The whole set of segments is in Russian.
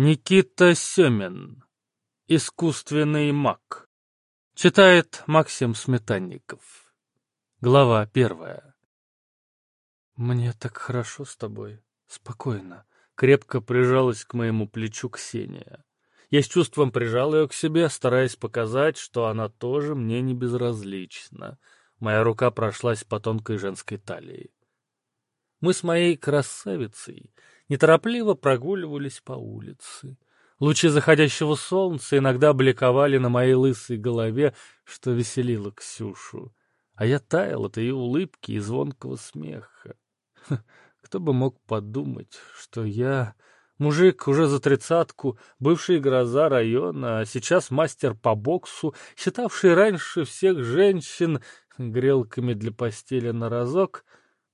Никита Семин. Искусственный маг. Читает Максим Сметанников. Глава первая. Мне так хорошо с тобой. Спокойно. Крепко прижалась к моему плечу Ксения. Я с чувством прижал ее к себе, стараясь показать, что она тоже мне не безразлична. Моя рука прошлась по тонкой женской талии. Мы с моей красавицей неторопливо прогуливались по улице. Лучи заходящего солнца иногда бликовали на моей лысой голове, что веселило Ксюшу. А я таял от ее улыбки и звонкого смеха. Кто бы мог подумать, что я, мужик уже за тридцатку, бывший гроза района, а сейчас мастер по боксу, считавший раньше всех женщин грелками для постели на разок,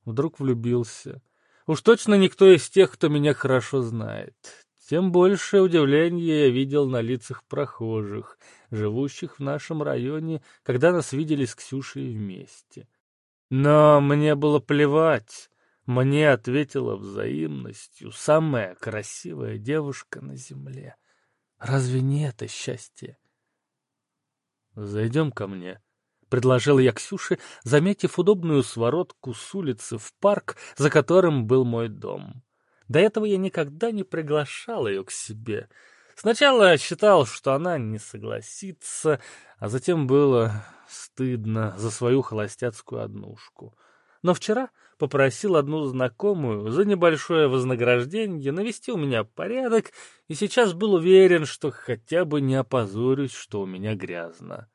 вдруг влюбился — Уж точно никто из тех, кто меня хорошо знает. Тем больше удивления я видел на лицах прохожих, живущих в нашем районе, когда нас видели с Ксюшей вместе. Но мне было плевать. Мне ответила взаимностью самая красивая девушка на земле. Разве не это счастье? «Зайдем ко мне», предложил я Ксюше, заметив удобную своротку с улицы в парк, за которым был мой дом. До этого я никогда не приглашал ее к себе. Сначала считал, что она не согласится, а затем было стыдно за свою холостяцкую однушку. Но вчера попросил одну знакомую за небольшое вознаграждение навести у меня порядок, и сейчас был уверен, что хотя бы не опозорюсь, что у меня грязно.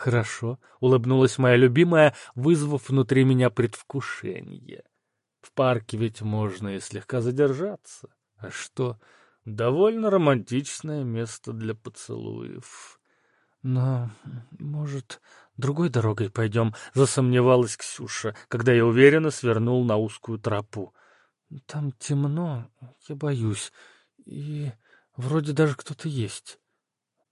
«Хорошо», — улыбнулась моя любимая, вызвав внутри меня предвкушение. «В парке ведь можно и слегка задержаться. А что, довольно романтичное место для поцелуев». «Но, может, другой дорогой пойдем?» — засомневалась Ксюша, когда я уверенно свернул на узкую тропу. «Там темно, я боюсь, и вроде даже кто-то есть».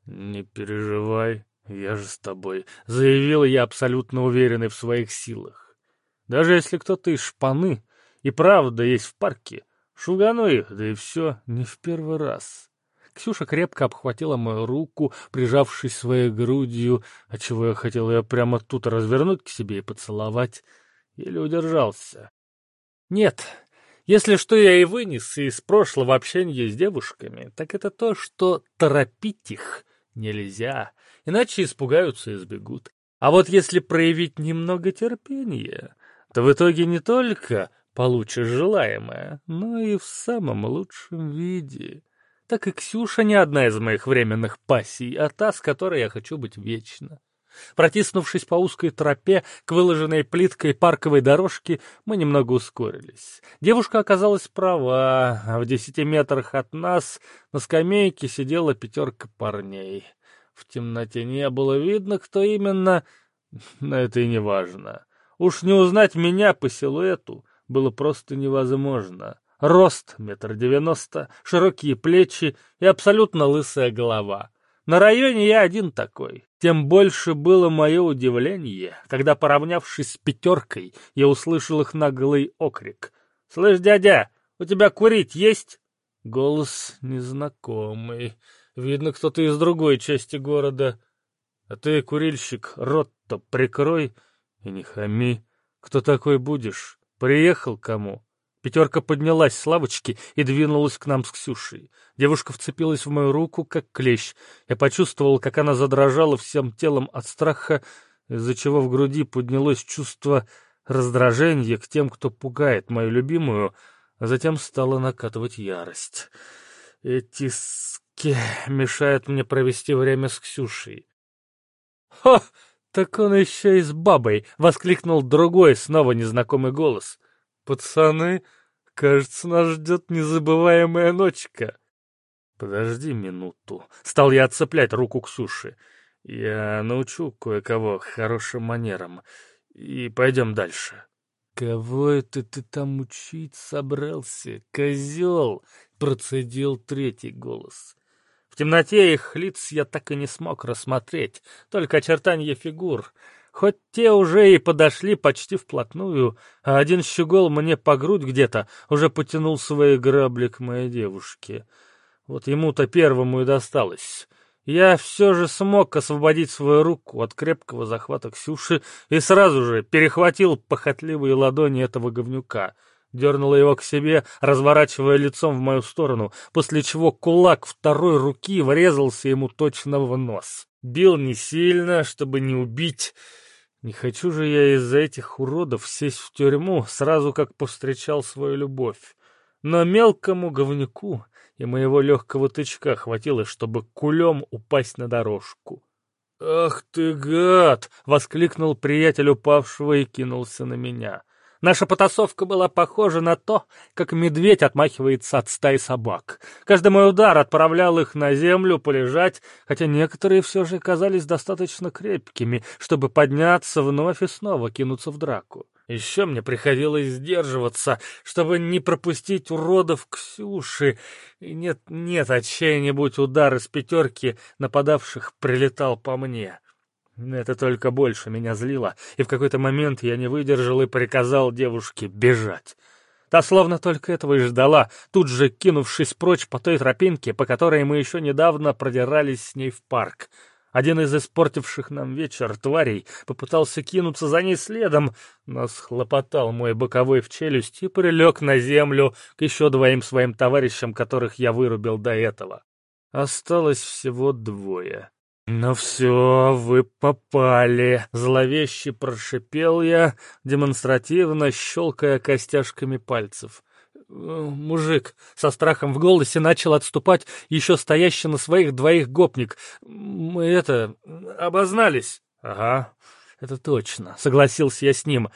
«Не переживай», «Я же с тобой», — заявил я абсолютно уверенный в своих силах. «Даже если кто-то из шпаны и правда есть в парке, шугану их, да и все, не в первый раз». Ксюша крепко обхватила мою руку, прижавшись своей грудью, отчего я хотел ее прямо тут развернуть к себе и поцеловать. Еле удержался. «Нет, если что я и вынес из прошлого общения с девушками, так это то, что торопить их нельзя, иначе испугаются и сбегут. А вот если проявить немного терпения, то в итоге не только получишь желаемое, но и в самом лучшем виде. Так и Ксюша не одна из моих временных пассий, а та, с которой я хочу быть вечно. Протиснувшись по узкой тропе к выложенной плиткой парковой дорожке, мы немного ускорились. Девушка оказалась права, а в десяти метрах от нас на скамейке сидела пятерка парней. В темноте не было видно, кто именно, но это и не важно. Уж не узнать меня по силуэту было просто невозможно. Рост метр девяносто, широкие плечи и абсолютно лысая голова. На районе я один такой. Тем больше было мое удивление, когда, поравнявшись с пятеркой, я услышал их наглый окрик. «Слышь, дядя, у тебя курить есть?» Голос незнакомый. Видно, кто-то из другой части города. А ты, курильщик, рот-то прикрой и не хами. Кто такой будешь? Приехал кому? Пятерка поднялась с лавочки и двинулась к нам с Ксюшей. Девушка вцепилась в мою руку, как клещ. Я почувствовал, как она задрожала всем телом от страха, из-за чего в груди поднялось чувство раздражения к тем, кто пугает мою любимую, а затем стала накатывать ярость. Эти Ки мешает мне провести время с Ксюшей. «Хо! Так он еще и с бабой!» — воскликнул другой, снова незнакомый голос. «Пацаны, кажется, нас ждет незабываемая ночка». «Подожди минуту». Стал я отцеплять руку Ксюши. «Я научу кое-кого хорошим манерам. И пойдем дальше». «Кого это ты там учить собрался, козел?» — процедил третий голос темноте их лиц я так и не смог рассмотреть, только очертания фигур. Хоть те уже и подошли почти вплотную, а один щегол мне по грудь где-то уже потянул свои грабли к моей девушке. Вот ему-то первому и досталось. Я все же смог освободить свою руку от крепкого захвата Ксюши и сразу же перехватил похотливые ладони этого говнюка. Дернула его к себе, разворачивая лицом в мою сторону, после чего кулак второй руки врезался ему точно в нос. Бил не сильно, чтобы не убить. Не хочу же я из-за этих уродов сесть в тюрьму, сразу как повстречал свою любовь. Но мелкому говнюку и моего легкого тычка хватило, чтобы кулем упасть на дорожку. «Ах ты, гад!» — воскликнул приятель упавшего и кинулся на меня. Наша потасовка была похожа на то, как медведь отмахивается от стаи собак. Каждый мой удар отправлял их на землю полежать, хотя некоторые все же казались достаточно крепкими, чтобы подняться вновь и снова кинуться в драку. Еще мне приходилось сдерживаться, чтобы не пропустить уродов Ксюши. И нет-нет, а чей-нибудь удар из пятерки нападавших прилетал по мне. Это только больше меня злило, и в какой-то момент я не выдержал и приказал девушке бежать. Та словно только этого и ждала, тут же кинувшись прочь по той тропинке, по которой мы еще недавно продирались с ней в парк. Один из испортивших нам вечер тварей попытался кинуться за ней следом, но схлопотал мой боковой в челюсть и прилег на землю к еще двоим своим товарищам, которых я вырубил до этого. Осталось всего двое. «Ну все, вы попали!» — зловеще прошипел я, демонстративно щелкая костяшками пальцев. Мужик со страхом в голосе начал отступать еще стоящий на своих двоих гопник. Мы это... обознались. Ага, это точно, согласился я с ним.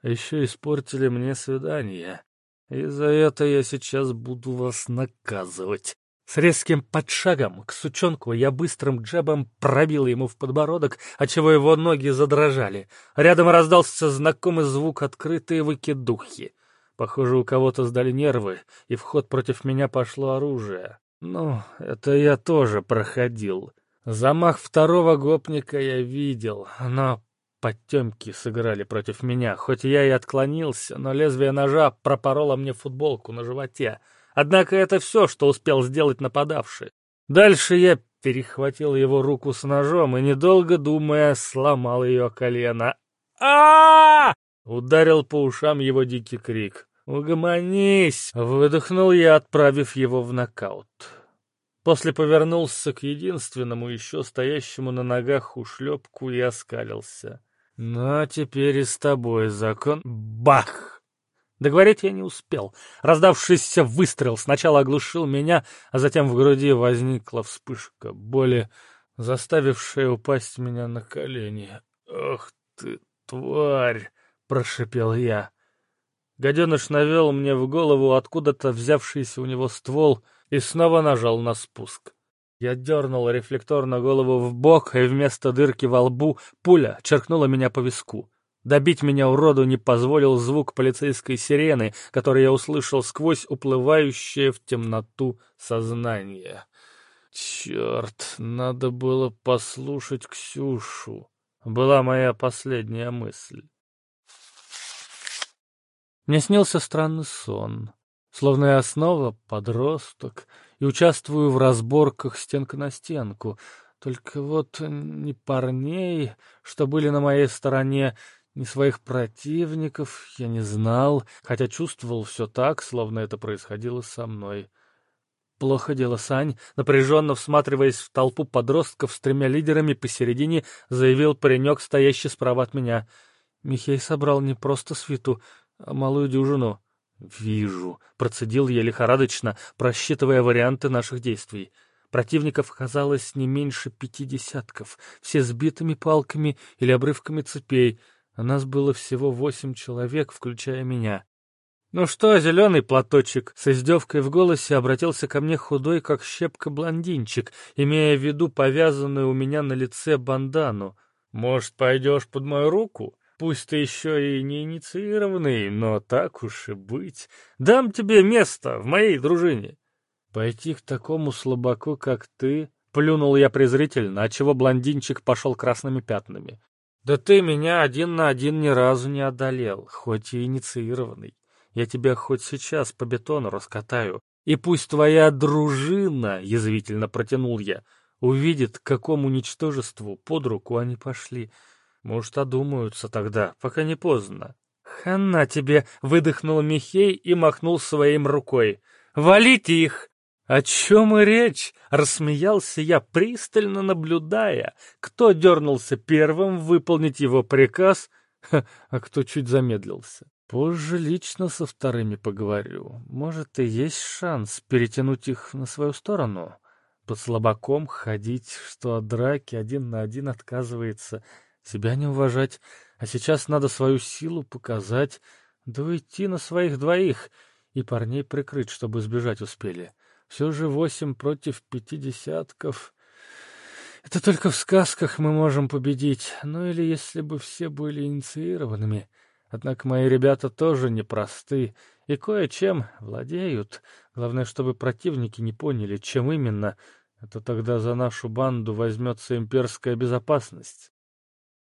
Еще испортили мне свидание. И за это я сейчас буду вас наказывать. С резким подшагом к сучонку я быстрым джебом пробил ему в подбородок, отчего его ноги задрожали. Рядом раздался знакомый звук открытой выкидухи. Похоже, у кого-то сдали нервы, и в ход против меня пошло оружие. Ну, это я тоже проходил. Замах второго гопника я видел, но потемки сыграли против меня. Хоть я и отклонился, но лезвие ножа пропороло мне футболку на животе. Однако это все, что успел сделать нападавший. Дальше я перехватил его руку с ножом и, недолго думая, сломал ее колено. а, -а, Ударил по ушам его дикий крик. «Угомонись!» — выдохнул я, отправив его в нокаут. После повернулся к единственному еще стоящему на ногах ушлепку и оскалился. «Ну, а теперь и с тобой закон...» Бах! Договорить я не успел. Раздавшийся выстрел сначала оглушил меня, а затем в груди возникла вспышка боли, заставившая упасть меня на колени. «Ах ты, тварь!» — прошипел я. Гаденыш навел мне в голову откуда-то взявшийся у него ствол и снова нажал на спуск. Я дернул рефлекторно голову в бок, и вместо дырки во лбу пуля черкнула меня по виску. Добить меня уроду не позволил звук полицейской сирены, который я услышал сквозь уплывающее в темноту сознание. Черт, надо было послушать Ксюшу, была моя последняя мысль. Мне снился странный сон, словно я снова подросток и участвую в разборках стенка на стенку. Только вот ни парней, что были на моей стороне, ни своих противников я не знал, хотя чувствовал все так, словно это происходило со мной. Плохо дело, Сань, напряженно всматриваясь в толпу подростков с тремя лидерами посередине, заявил паренек, стоящий справа от меня. Михей собрал не просто свиту, а малую дюжину. «Вижу», — процедил я лихорадочно, просчитывая варианты наших действий. Противников оказалось не меньше пяти десятков, все сбитыми палками или обрывками цепей, нас было всего восемь человек, включая меня. «Ну что, зеленый платочек?» — с издевкой в голосе обратился ко мне худой, как щепка, блондинчик, имея в виду повязанную у меня на лице бандану. «Может, пойдешь под мою руку?» Пусть ты еще и не инициированный, но так уж и быть. Дам тебе место в моей дружине. Пойти к такому слабаку, как ты, плюнул я презрительно, отчего блондинчик пошел красными пятнами. Да ты меня один на один ни разу не одолел, хоть и инициированный. Я тебя хоть сейчас по бетону раскатаю. И пусть твоя дружина, — язвительно протянул я, — увидит, к какому ничтожеству под руку они пошли. Может, одумаются тогда, пока не поздно. «Хана тебе!» — выдохнул Михей и махнул своим рукой. «Валите их!» «О чем и речь?» — рассмеялся я, пристально наблюдая, кто дернулся первым выполнить его приказ, а кто чуть замедлился. Позже лично со вторыми поговорю. Может, и есть шанс перетянуть их на свою сторону. Под слабаком ходить, что от драки один на один отказывается, себя не уважать, а сейчас надо свою силу показать, да уйти на своих двоих и парней прикрыть, чтобы сбежать успели. Все же восемь против пяти десятков. Это только в сказках мы можем победить, ну или если бы все были инициированными. Однако мои ребята тоже непросты и кое-чем владеют. Главное, чтобы противники не поняли, чем именно. Это тогда за нашу банду возьмется имперская безопасность.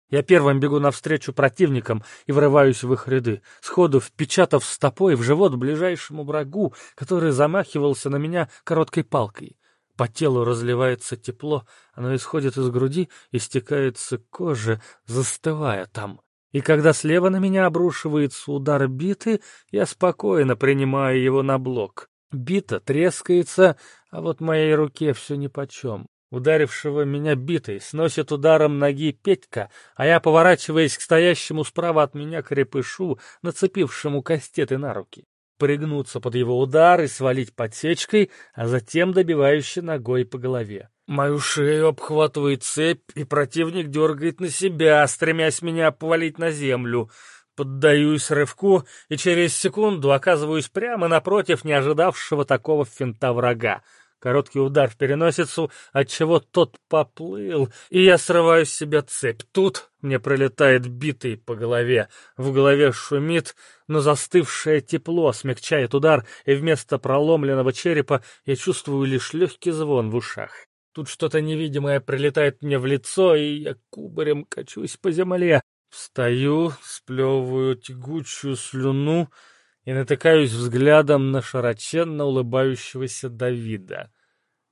Я первым бегу навстречу противникам и врываюсь в их ряды, сходу впечатав стопой в живот ближайшему врагу, который замахивался на меня короткой палкой. По телу разливается тепло, оно исходит из груди и стекается к коже, застывая там. И когда слева на меня обрушивается удар биты, я спокойно принимаю его на блок. Бита трескается, а вот моей руке все нипочем. Ударившего меня битой сносит ударом ноги Петька, а я, поворачиваясь к стоящему справа от меня крепышу, нацепившему кастеты на руки. Пригнуться под его удар и свалить подсечкой, а затем добивающий ногой по голове. Мою шею обхватывает цепь, и противник дергает на себя, стремясь меня повалить на землю. Поддаюсь рывку, и через секунду оказываюсь прямо напротив неожидавшего такого финта врага. Короткий удар в переносицу, отчего тот поплыл, и я срываю с себя цепь. Тут мне пролетает битый по голове. В голове шумит, но застывшее тепло смягчает удар, и вместо проломленного черепа я чувствую лишь легкий звон в ушах. Тут что-то невидимое прилетает мне в лицо, и я кубарем качусь по земле. Встаю, сплевываю тягучую слюну, и натыкаюсь взглядом на широченно улыбающегося Давида.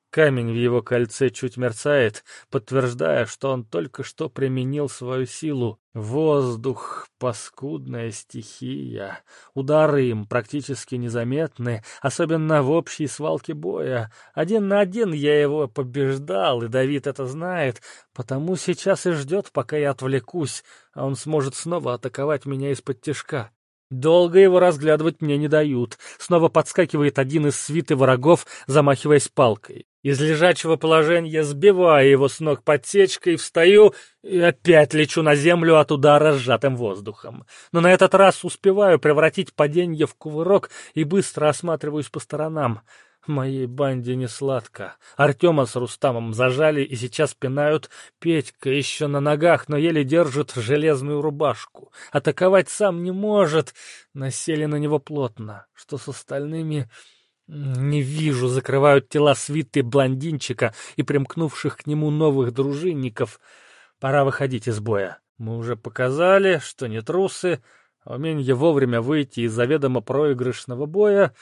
Камень в его кольце чуть мерцает, подтверждая, что он только что применил свою силу. Воздух — паскудная стихия. Удары им практически незаметны, особенно в общей свалке боя. Один на один я его побеждал, и Давид это знает, потому сейчас и ждет, пока я отвлекусь, а он сможет снова атаковать меня из-под тишка. Долго его разглядывать мне не дают. Снова подскакивает один из свиты врагов, замахиваясь палкой. Из лежачего положения сбиваю его с ног подсечкой, встаю и опять лечу на землю от удара сжатым воздухом. Но на этот раз успеваю превратить падение в кувырок и быстро осматриваюсь по сторонам. Моей банде не сладко. Артема с Рустамом зажали и сейчас пинают. Петька еще на ногах, но еле держит железную рубашку. Атаковать сам не может. Насели на него плотно. Что с остальными... Не вижу, закрывают тела свиты блондинчика и примкнувших к нему новых дружинников. Пора выходить из боя. Мы уже показали, что не трусы, а умение вовремя выйти из заведомо проигрышного боя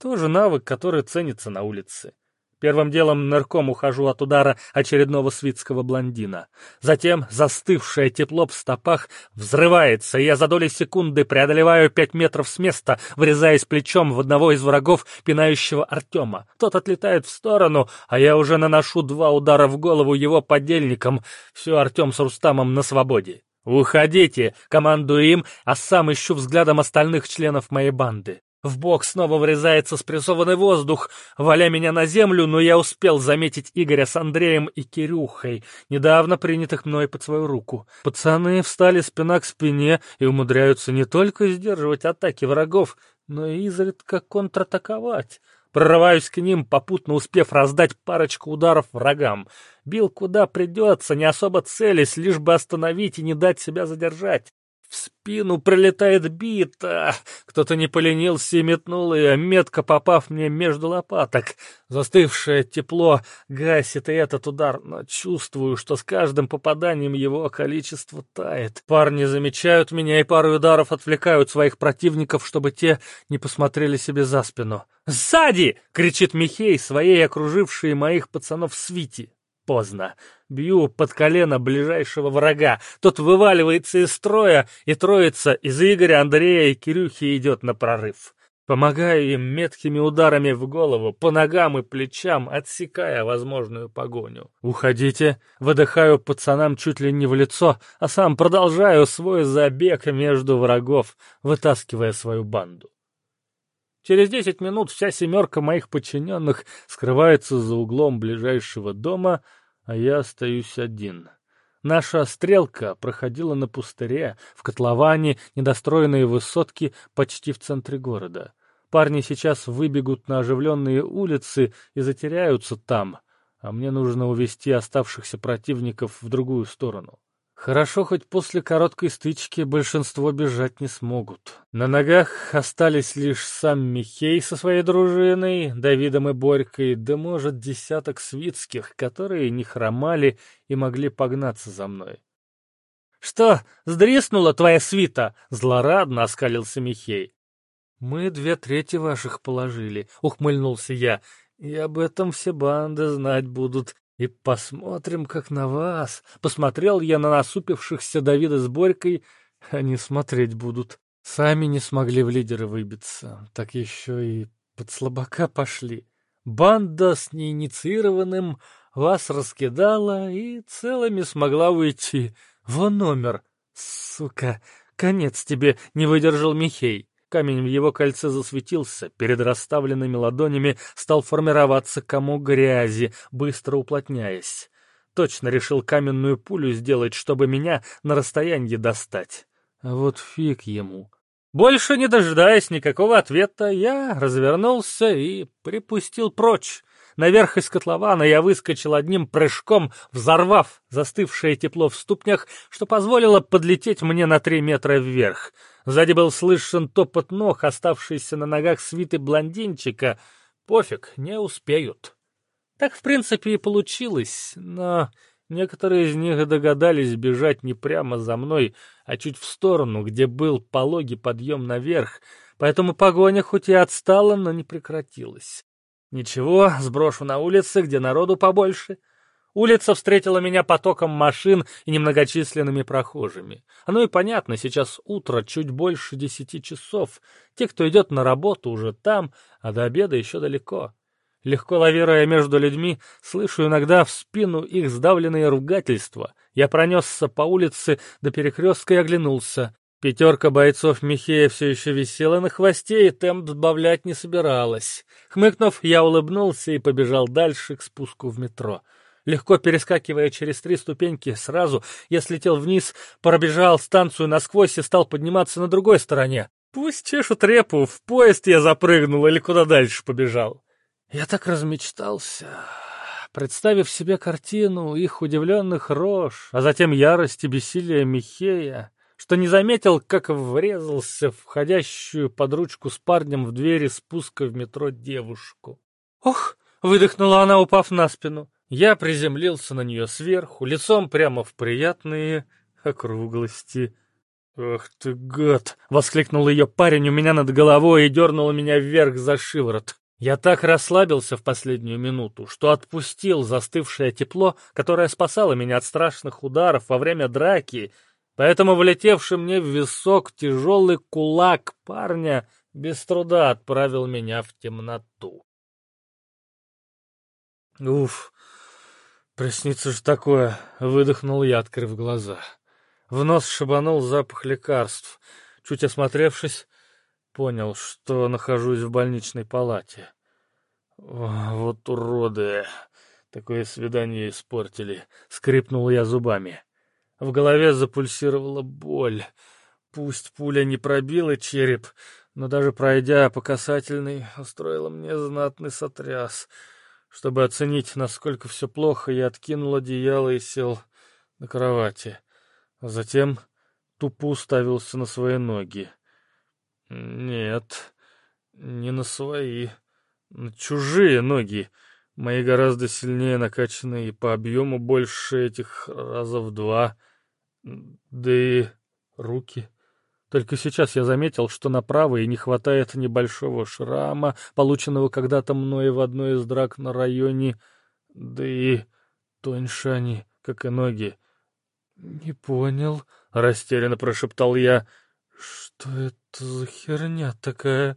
тоже навык, который ценится на улице. Первым делом нырком ухожу от удара очередного свитского блондина. Затем застывшее тепло в стопах взрывается, и я за доли секунды преодолеваю пять метров с места, врезаясь плечом в одного из врагов, пинающего Артема. Тот отлетает в сторону, а я уже наношу два удара в голову его подельникам. Все, Артем с Рустамом на свободе. «Уходите!» — командую им, а сам ищу взглядом остальных членов моей банды. В бок снова врезается спрессованный воздух, валя меня на землю, но я успел заметить Игоря с Андреем и Кирюхой, недавно принятых мной под свою руку. Пацаны встали спина к спине и умудряются не только сдерживать атаки врагов, но и изредка контратаковать. Прорываюсь к ним, попутно успев раздать парочку ударов врагам. Бил куда придется, не особо целясь, лишь бы остановить и не дать себя задержать. В спину прилетает бита. Кто-то не поленился и метнул ее, метко попав мне между лопаток. Застывшее тепло гасит и этот удар, но чувствую, что с каждым попаданием его количество тает. Парни замечают меня и пару ударов отвлекают своих противников, чтобы те не посмотрели себе за спину. «Сзади!» — кричит Михей, своей окружившей моих пацанов свити. Поздно. Бью под колено ближайшего врага. Тот вываливается из строя, и троица из Игоря, Андрея и Кирюхи идет на прорыв. Помогаю им меткими ударами в голову, по ногам и плечам, отсекая возможную погоню. «Уходите!» Выдыхаю пацанам чуть ли не в лицо, а сам продолжаю свой забег между врагов, вытаскивая свою банду. Через десять минут вся семерка моих подчиненных скрывается за углом ближайшего дома, а я остаюсь один. Наша стрелка проходила на пустыре, в котловане, недостроенные высотки почти в центре города. Парни сейчас выбегут на оживленные улицы и затеряются там, а мне нужно увести оставшихся противников в другую сторону. Хорошо, хоть после короткой стычки большинство бежать не смогут. На ногах остались лишь сам Михей со своей дружиной, Давидом и Борькой, да, может, десяток свитских, которые не хромали и могли погнаться за мной. — Что, сдриснула твоя свита? — злорадно оскалился Михей. — Мы две трети ваших положили, — ухмыльнулся я, — и об этом все банды знать будут. И посмотрим, как на вас. Посмотрел я на насупившихся Давида с Борькой. Они смотреть будут. Сами не смогли в лидеры выбиться. Так еще и под слабака пошли. Банда с неинициированным вас раскидала и целыми смогла уйти. Вон номер. Сука, конец тебе, не выдержал Михей. Камень в его кольце засветился, перед расставленными ладонями стал формироваться комок грязи, быстро уплотняясь. Точно решил каменную пулю сделать, чтобы меня на расстоянии достать. А вот фиг ему. Больше не дожидаясь никакого ответа, я развернулся и припустил прочь. Наверх из котлована я выскочил одним прыжком, взорвав застывшее тепло в ступнях, что позволило подлететь мне на три метра вверх. Сзади был слышен топот ног, оставшийся на ногах свиты блондинчика. Пофиг, не успеют. Так, в принципе, и получилось, но некоторые из них догадались бежать не прямо за мной, а чуть в сторону, где был пологий подъем наверх, поэтому погоня хоть и отстала, но не прекратилась. Ничего, сброшу на улице, где народу побольше — Улица встретила меня потоком машин и немногочисленными прохожими. Оно и понятно, сейчас утро, чуть больше десяти часов. Те, кто идет на работу, уже там, а до обеда еще далеко. Легко лавируя между людьми, слышу иногда в спину их сдавленные ругательства. Я пронесся по улице до перекрестка и оглянулся. Пятерка бойцов Михея все еще висела на хвосте и темп сбавлять не собиралась. Хмыкнув, я улыбнулся и побежал дальше к спуску в метро. Легко перескакивая через три ступеньки сразу, я слетел вниз, пробежал станцию насквозь и стал подниматься на другой стороне. Пусть чешут репу, в поезд я запрыгнул или куда дальше побежал. Я так размечтался, представив себе картину их удивленных рож, а затем ярость и бессилие Михея, что не заметил, как врезался входящую под ручку с парнем в двери спуска в метро девушку. «Ох!» — выдохнула она, упав на спину. Я приземлился на нее сверху, лицом прямо в приятные округлости. «Ах ты, гад!» — воскликнул ее парень у меня над головой и дернул меня вверх за шиворот. Я так расслабился в последнюю минуту, что отпустил застывшее тепло, которое спасало меня от страшных ударов во время драки, поэтому влетевший мне в висок тяжелый кулак парня без труда отправил меня в темноту. Уф, «Приснится же такое!» — выдохнул я, открыв глаза. В нос шибанул запах лекарств. Чуть осмотревшись, понял, что нахожусь в больничной палате. О, вот уроды! Такое свидание испортили. Скрипнул я зубами. В голове запульсировала боль. Пусть пуля не пробила череп, но даже пройдя по касательной, устроила мне знатный сотряс — чтобы оценить, насколько все плохо, я откинул одеяло и сел на кровати. Затем тупо уставился на свои ноги. Нет, не на свои, на чужие ноги. Мои гораздо сильнее накачанные и по объему больше этих раза в два. Да и руки. Только сейчас я заметил, что на правой не хватает небольшого шрама, полученного когда-то мной в одной из драк на районе, да и тоньше они, как и ноги. — Не понял, — растерянно прошептал я. — Что это за херня такая?